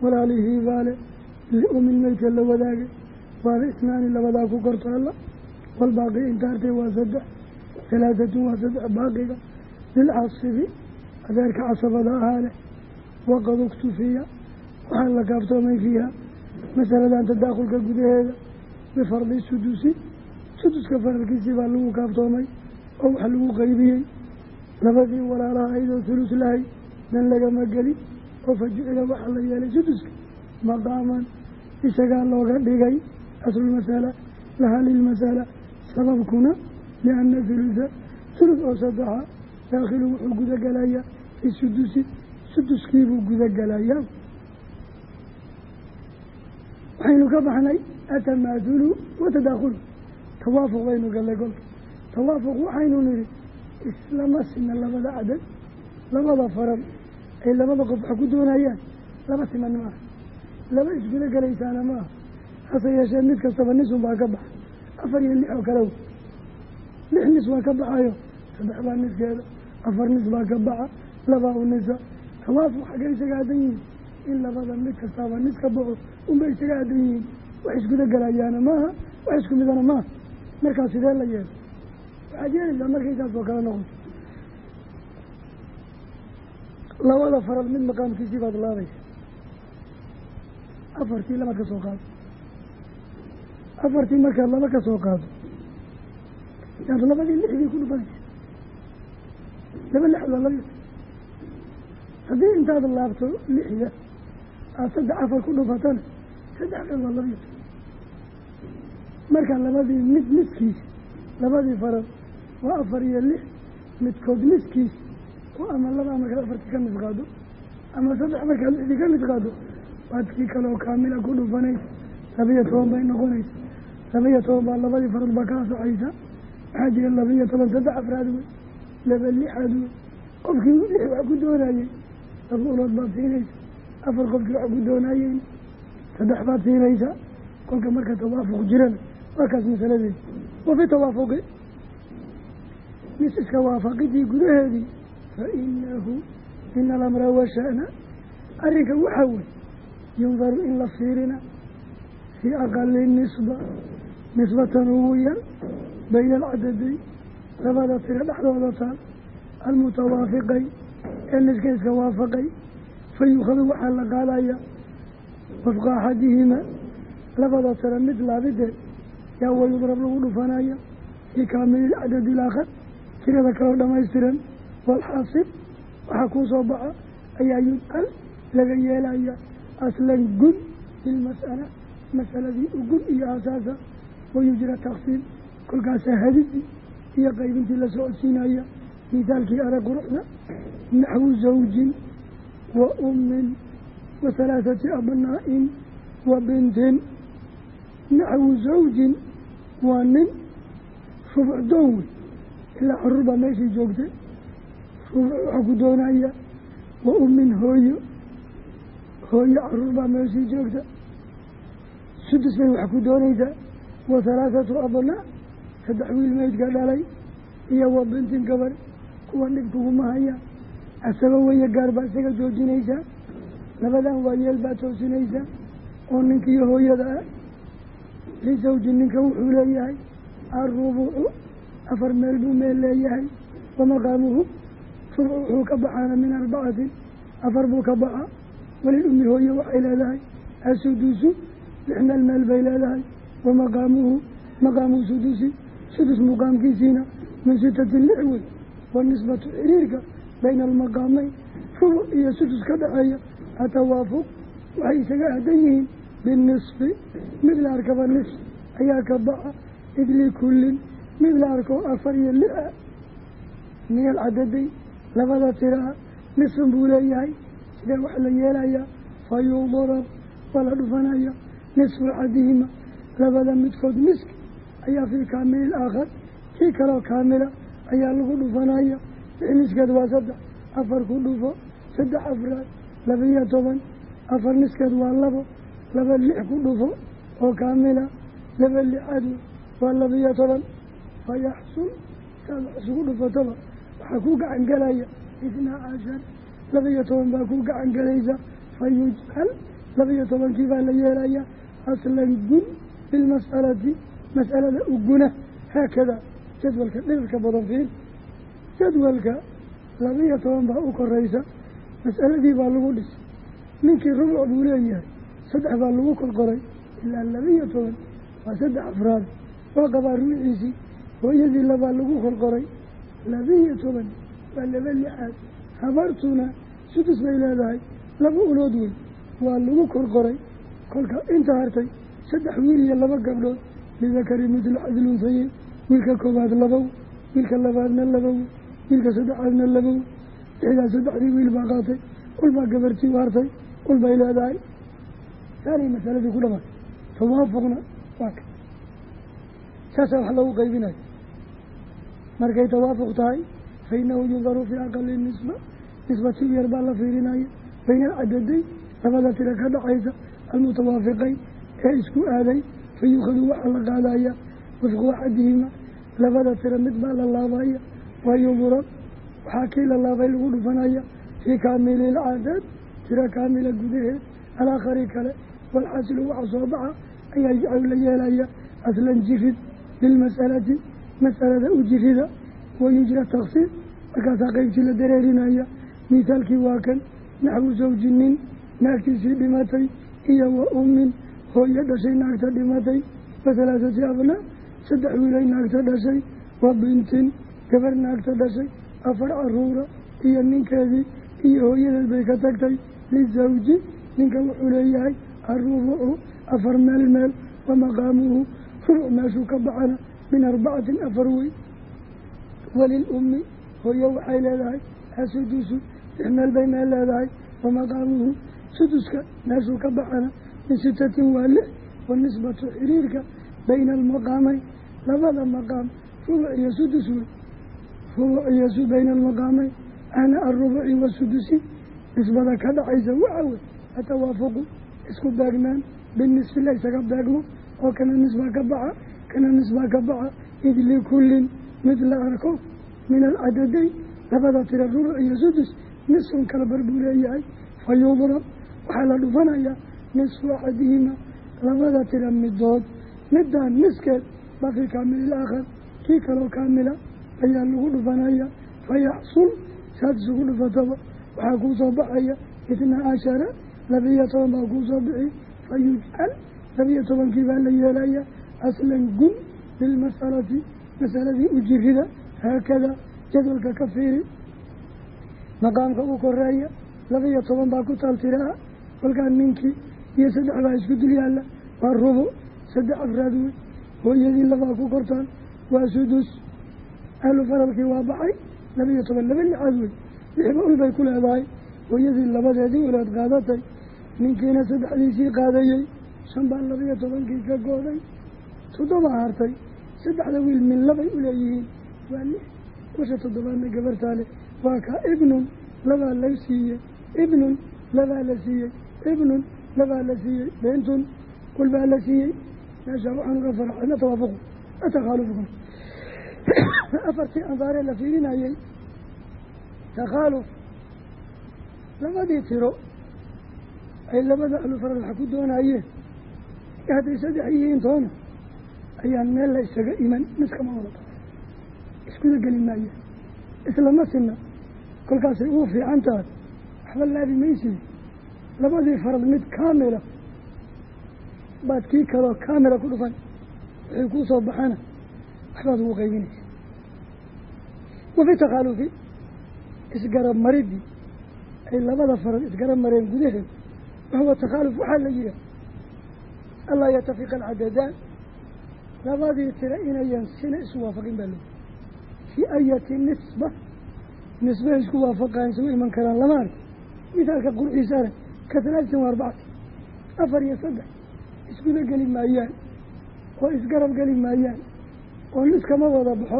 walaalihii baa leh liumin meydka la wadaagay waana isnaani labadaa ku kortaalla walbaaqi intaartay waa saddex halaatatun waa saddex baaqiga lilcasibi adeerka casabada ahaa leh waqad uktufiya waxaa la kaaftoomay fiiha masaladan tadaakhulka gudaheeda bifardi sudusi suduska faralkiisii baa lagu kaaftoomay oo wax lagu qeybiyey labadii walaalaha aydoo hulus lahay dan lagama gelin oo fa jucila waxaa la yeelay suduska maqaaman isagaa looga dhigay aslulmasala lahaa lilmasala sababkuna liana hulusa hulus oo saddexa daakhilu wuxuu gudagalayaa fi sudusi suduskiibuu gudagalayaa waxaynu ka baxnay atamaahulu watadaakhulu tawaafuq baynu gallay golka tawaafuq waxaynu nidhi islama sina labada cadad labada faran ay labada qof wax ku doonayaan laba siman maaha laba isguda galaysaana maaha hase yeeshee mid kastaba nisun baa ka baxa afar iyo lix oo kale w lix nis waa ka baxayo saddex baa niskeeda afar nis baa ka baxa labaa u nisa. Tawaafuq xaggay isaga haddan yihiin. In labada mid kastaaba nis ka baxo unbay isaga haddan yihiin. Wax isguda galayaana maaha wax isku midana maaha. Markaas sidee la yeelo waxaad yeelaysaa markay saas oo kale noqoto labada faral mid maqaamkiisii baad laabaysa afartii labaad ka soo qaado afartii markaad laba ka soo qaado yaad labadii lixdii ku dhufanaysa laba lixd waa labi haddii intaad laabto lixda aada saddex afar ku dhufatana saddex qeyb waa labiyo markaa labadii mid niskiisa labadii faral waa afar iyo lix midkood niskiis oo ama laba markaad afartii ka mid qaado ama saddex markaad lixdii ka mid qaado waad kii kaleoo kaamila ku dhufanaysa labiyo toban bay noqonaysa labiyo toban baa labadii faral baa ka asaxaysa waxaa jira labiyo toban saddex afraad wey. Laba lixaad wey. Qofkii lix wax ku doonayey laba ulood baad siinaysa. Afar qofkii wax ku doonayeen saddex baad siinaysa. Kolka marka tawaafuq jirana waa kaas masaladeedi wa fi tawaafuqi? Mis iska waafaqidii gudaheedii. Fa inahu ina alamra washana arrinka waxaa wey yundaru in la fiirina fii aqali nisba. Nisbatan ugu yar bayna alcadadayn labada tiro dhexdooda taal almutawaafiqay ee niska iska waafaqay. Fa yuukhadu waxaa la qaadaya wafqa axadihima labada tiro mid laabideed yaa wayudrab lagu dhufanaya fii kaamili cadadi ilaakhar tirada kaloo dhamaystiran walxaasib waxaa kuu soo baxa ayaa yudcal laga yeelaya aslan gun lilmas'ala masaladii ugun iyo aasaasa wayujra taqsiim kolkaasaa hadidii iyo qaybintii la socodsiinaya mithaalkii arag quruxda naxwu zawjin wa ummin wa halaathati abnaa'in wa bintin naxwu zawjin waa nin rubuc doon wey ilaa carruur baa meeshii joogtay rubuc waxaa ku doonaya wa ummin hooyo hooyo carruur baa meeshii joogta sudus bay wax ku doonaysaa wa halaathatu abnaa saddex wiil meydka dhalay iyo wa bintin gabar kuwa dhib kuguma asaba weeye gaar baa isaga joojinaysaa labadan waa yeel baa toosinaysaa oo ninkiiyo hooyada ah lisawji ninka wuxuu leeyahay alrubucu afar meel buu meel leeyahay wa maqaamuhu rubuc wuxuu ka baxaana min arbacatin afar buu ka baxa welil ummi hooye waxay leedahay asudusu lix meel meel bay leedahay wa maqaamuhu maqaamu sudusi sudus muqaamkiisiina min sitatin lix wey wanisbatu xiriirka bayna almaqaamayn rubuc iyo sudus ka dhexeeya atawaafuq waxay isaga ahdan yihiin binisfi mid la arkaba nis ayaa ka baxa id likullin mid la arko afar iyo lixa min alcadadayn labada tiraa nisfan buu leeyahay sidee wax la yeelayaa fa yudarab waa la dhufanaya nisfu axadihima labada midkood niski ayaa fii kaamili ilaakhar kii kaloo kaamila ayaa lagu dhufanaya niskeed waa saddex afar ku dhufo saddex afraad labiyo toban. Afar niskeed waa labo laba lix ku dhufo oo kaamila laba lixaad waa labiyo toban. Fa yaxsul saad wax isugu dhufataba waxaa ku gacan gelaya itnaa cashar. Labiyo toban baa ku gacan gelaysa fa yujcal labiyo tobankii baa la yeelaya aslan gun bilmas'alati mas'alada uguna haakada jadwalka dhirarka badan fiir jadwalka labiyo toban baa u koraysa. Mas'aladii baa lagu dhisay ninkii rubuc buu leeyahay saddex baa lagu kor qoray ilaa labiyo toban waa saddex afraad. Waa qabaa ruuxiisii hooyadii labaa lagu kor qoray labiyo toban waa laba lixaad habartuna sudus bay leedahay laba ulood wey waa lagu kor qoray kolka inta hartay saddex wiil iyo laba gabdhood lidakari midlu xadlunsaye wiilka koowaad labow wiilka labaadna labow wiilka saddexaadna labow lixdaa saddexdii wiil baa qaatay ulbaa gabartii u hartay ulbay leedahay. Saanay masaladii ku dhamaatay tawaafuqna waa ka. Saasaa wax loogu qaybinayo. Markay tawaafuq tahay fa inahu yundaru fii aqali nisba nisbati u yar baa la fiirinaya bayna alcadaday labada tira ka dhaxaysa almutawaafiqayn ee isku aaday fa yuukhadu waxaa la qaadaya wifqu axadihima labada tira mid baa la laabaya waa yudurab waxaa kii la laabay lagu dhufanaya. Fii kaamili ilcadad tira kaamila gudaheed alaakhari kale. Walxaasilu waxa soo baxa ayaa yajcalu la yeelaya. Aslan jirid lilmas'alati mas'alada u jirida wayujra taksiir markaasaa qeybtii la dareerinaya. Mithaalkii waa kan naxwu sawjinin naagtiisii dhimatay iyo wa ummin hooyo dhashay naagta dhimatay. Wa halaathati abnaa saddex wiilay naagta dhashay. Wa bintin gabar naagta dhashay afar caruura iyo ninkeedii iyo hooyadeed bay ka tagtay. Lisawji ninka wuxuu leeyahay arubucu afar meel meel wa maqaamuhu rubuc meeshuu ka baxana min arbacatin afar wey walilummi hooyo waxay leedahay asudusu lix meel bay meel leedahay. Wa maqaamuhu suduska meeshuu ka baxana min sitatin waa lix wanisbatu xiriirka bayna almaqaamayn labada maqaam rubuc iyo sudus wey rubuc iyo bayna almaqaamayn ana alrubuci wasudusi nisbada ka dhacaysa waxa wey atawaafuqu isku beegnaan binisfi la ysaga beegmo oo kana nisbaa ka baxa kana nisbaa ka baxa id likullin mid la arko min alcadadayn labada tira rubuc iyo sudus nisfun kala bar buu leeyahay fa yudrab waxaa la dhufanayaa nisfu axadihima labada tira midood midaan niskeed baa fii kaamili aakhar kii kaloo kaamila ayaa lagu dhufanaya fa yaxsul saad isugu dhufataba waxaa kuu soo baxaya itnaa cashara labiyo toban baa kuu soo bixi fa yujcal labiyo tobankii baa la yeelaya aslan gun lilmasalati masaladii ujirida haakada jadwalka ka fiiri maqaamka u koreeya labiyo toban baa ku taal tiraa kolkaa ninkii iyo saddex baa isku dul yaalla waa rubo saddex afraad wey hooyadii labaa ku kortaan waa sudus ahlu faralkii waa baxay labiyo toban laba lixaad wey lixba ul bay ku leedahay hooyadii labadeedii uleed qaadatay ninkiina saddexdiisii qaadayey shan baa labiyo tobankii ka gooday toddoba hartay saddexda wiil min labay uleeyihiin waa lix washa toddobaadna gabartaale waa ka ibnun labaa la siiyey ibnun labaa la siiyey ibnun labaa la siiyey beentun kul baa la siiyey meeshaa waxaan uga tawaafuqu atakhaalufukum afartii ansaaree la fiirinayey. Takhaaluf. Labadii tiro ay labada ahlufaralxa ku doonayeen hadday saddex yihiin toona ayaan meel la isaga iman miskama wada iskuda geli maayaan islama sinna. Kolkaasay ugu fiican tahay. Waxba laabi maysid labadii farad mid kaamila. Baad kii kaloo kaamila ku dhufan. Wixii kuu soo baxana. Waxbaad ugu qaybinaysa wafi takhaalufi isgarab maridii ay labada farad isgarab mareen gudaheed. Wahuwa takhaaluf waxaa la yihaha allaa yatafiqa alcadadaan labadii tira inayan sina isu waafaqin baa loo fii ayati nisba nisbe isku waafaqaan isugu iman karaan lama arko. Misaalka qurxiisaana ka talaatin wa arbacati afar iyo saddex iskuda geli maayaan oo isgarab geli maayaan oo niskama wada baxo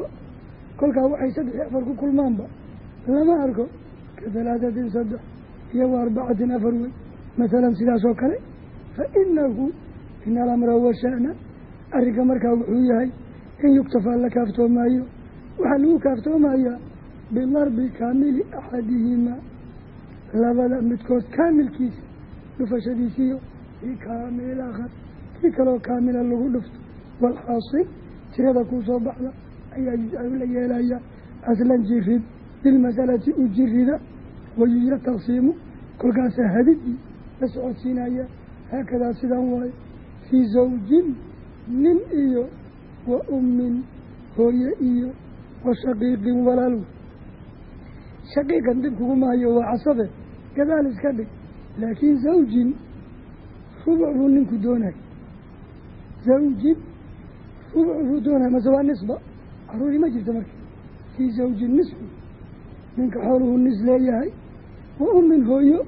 kolkaa waxay saddex afar ku kulmaanba. Lama arko. Ka halaatatin saddex iyo wa arbacatin afar wey. Masalan sidaas oo kale fa inahu in alamra washana arrinka markaa wuxuu yahay in yuktafaa la kaaftoomaayo waxaa lagu kaaftoomayaa bidarbi kaamili axadihimaa. Labada midkood kaamilkiisa dhufashadiisiyo kaamil aakhar. Kii kaloo kaamila lagu dhufto waalxaasil tirada kuu soo baxda ayaa yujcalu la yeelaya aslan jirid bilmasalati u jirida wayujra taqsiimu kolkaasa hadidii la socodsiinaya. Haakadaa sidaan waayo fii zawjin nin iyo wa ummin hooye iyo wa shaqiiqin walaal. Shaqiiqan dib kuguma hayo waa casabe gadaal iska dhig. Laakiin zawjin rubuc buu ninku doonay. Zawjin rubuc buu doonay mase waa nisba caruuri ma jirto marka. Fii zawjin nisfu. Ninka xooluhu nis leeyahay. Wa ummin hooyo.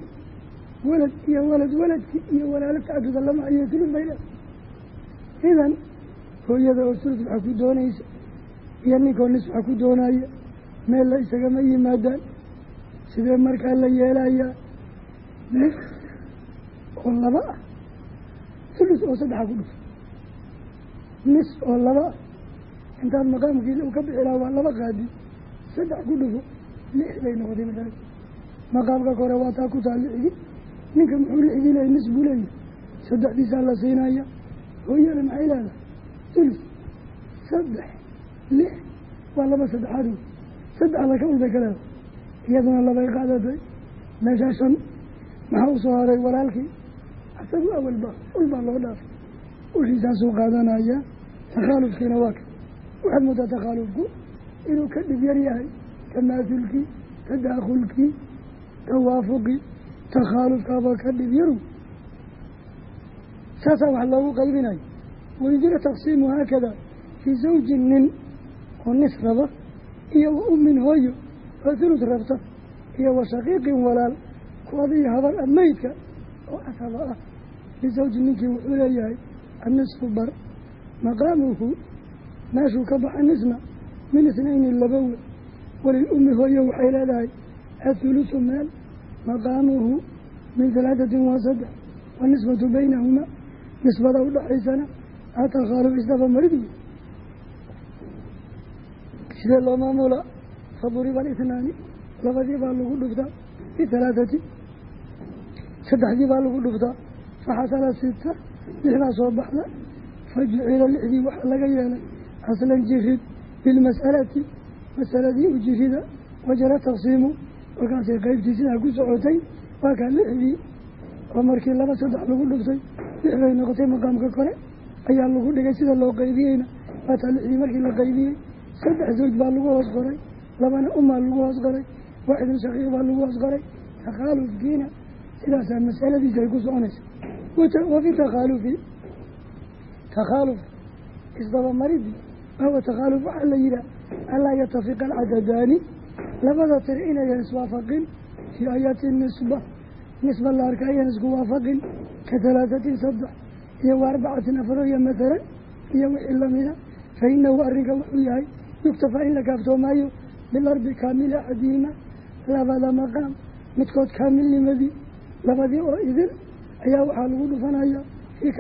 Walad iyo walad waladki iyo walaalo tacaduda lama hayo tulud bay leedahay. Idan hooyada oo sulud waxaa ku doonaysa iyo ninkoo nis waxaa ku doonaya meel la isagama yimaadaan. Sidee markaa la yeelayaa? Nis oo laba ah. Sulus oo saddexa ku dhufo nis oo laba ah intaad maqaamkiisa uu ka bixi waa laba qaadi. Saddex ku dhufo lix bay noqotay masalan maqaamka kore waa taa ku taa lixdii ninka muxuu lixdii leeyay nis buu leeyahay. Saddexdiisaa la siinaya. Hooyana maxay leedahay? Sulus saddex lix waa laba saddexaad. Wey saddexda ka ulbay ka leedahay iyaduna labay qaadatay. Meeshaa shan maxaa u soo haray walaalkii? Asagu awalba ulbaa loo dhaafay. Ushiisaasuu qaadanaya. Takhaalufkiina waa ka waxaad moodaa takhaalufku inuu ka dhib yar yahay tamaasulkii tadaakhulkii tawaafuqii takhaalufkaaba ka dhib yaru. Saasaa wax loogu qaybinayo wayujira taqsiimu haakada fii zawjin nin oo nis raba iyo wa ummin hooyo oo hulud rabta iyo wa shaqiiqin walaal kuwadii habar amaydka oo asaba ah. Lisawji ninkii wuxuu leeyahay annisfu bar maqaamuhu meeshuu ka baxa nisna min isnayni laba we walilummi hooyo waxay leedahay athulusu meel maqaamuhu min halaatatin waa saddex wanisbatu baynahumaa nisbada udhaxaysana atakhaaluf isdaba marid. Wey sidee loo maamula? Faduriba alitnaani labadii baa lagu dhuftaa bihalaathati saddexdii baa lagu dhuftaa faxasala sita lixdaa soo baxda fajucila lixdii waxaa laga yeelay aslan jirid bilmas'alati masaladii u jirida wajara taqsiimu kolkaasay qeybtii sidaa ku socotay waa kaa lixdii oo markii laba saddex lagu dhuftay lix bay noqotay maqaamka kore ayaa lagu dhigay sida loo qaybiyeyna waataa lixdii markii la qaybiyey saddex zawj baa lagu hoos qoray labana umaa lagu hoos qoray waaxidun shaqiiq baa lagu hoos qoray takhaalufkiina sidaasaa masaladiisa ay ku soconaysa wafi takhaalufi takhaaluf isdabamaridii wahuwa takhaaluf waxaa la yihaha anlaa yatafiqa alcadadaani labada tiri inayan iswaafaqin fii ayaati nisba nisba la arka ayan isku waafaqin ka talaatatin saddex iyo wa arbacatin afaroya mathalan iyo wixii lamida fa inahu arrinka wuxuu yahay yuktafaa in la kaaftoomaayo bilarbi kaamili axadihima labada maqaam midkood kaamilnimadii labadii oo idin ayaa waxaa lagu dhufanaya fii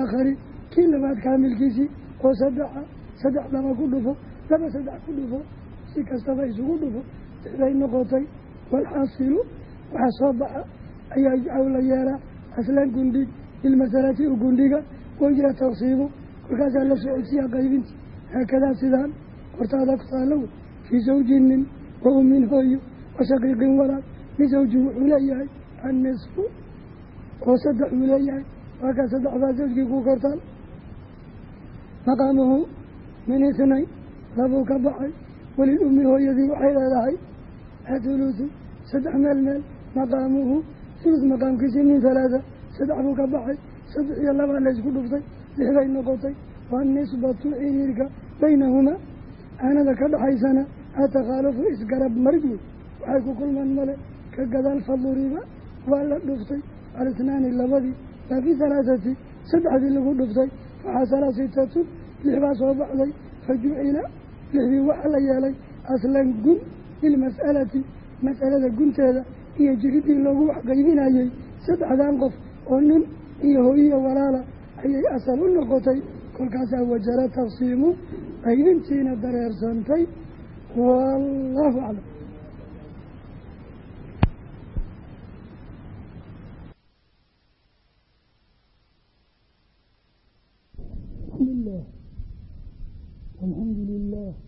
aakhari kii labaad kaamilkiisii oo saddexa saddex laba ku dhufo laba saddex ku dhufo. Si kastaba isugu dhufo dixday noqotay walxaasilu waxaa soo baxa ayaa yujcaw la yeelaa aslan gundhig bilmasalati u gundhiga wajra taqsiibu kolkaasaa la socodsiiya qaybinti. Haakadaa sidaan hortaada ku taalow fii zawjinin wa ummin hooyo wa shaqiiqin walaal lisawji wuxuu leeyahay annisfu oo saddex uu leeyahay waa kaa saddexdaa zawjkii ku kortaan. Maqaamuhu min isnayn labuu ka baxay welil ummi hooyadii waxay leedahay. Athulusu saddex meel meel maqaamuhu sulus maqaamkiisii min halaada saddex buu ka baxay saddex iyo labaa la ysku dhuftay lix bay noqotay. Waa nisbatu xiriirka baynahumaa aanada ka dhaxaysana atakhaalufu isgarab marid wey waxay ku kulmaan male ka gadaal faduriba waa la dhuftay. Alisnaani labadii laa fi halaasati saddexdii lagu dhuftay. Faxasala sitatun lix baa soo baxday fa jucila lixdii waxaa la yeelay aslan gun bilmas'alati mas'alada gunteeda iyo jiridii loogu waxqaybinayey saddexdan qof oo nin iyo hooyiyo walaala ayay asal u noqotay. Kolkaasaa wajara taqsiimu qaybintiina dareersantay. Wallaahu aclam alxamdu lilah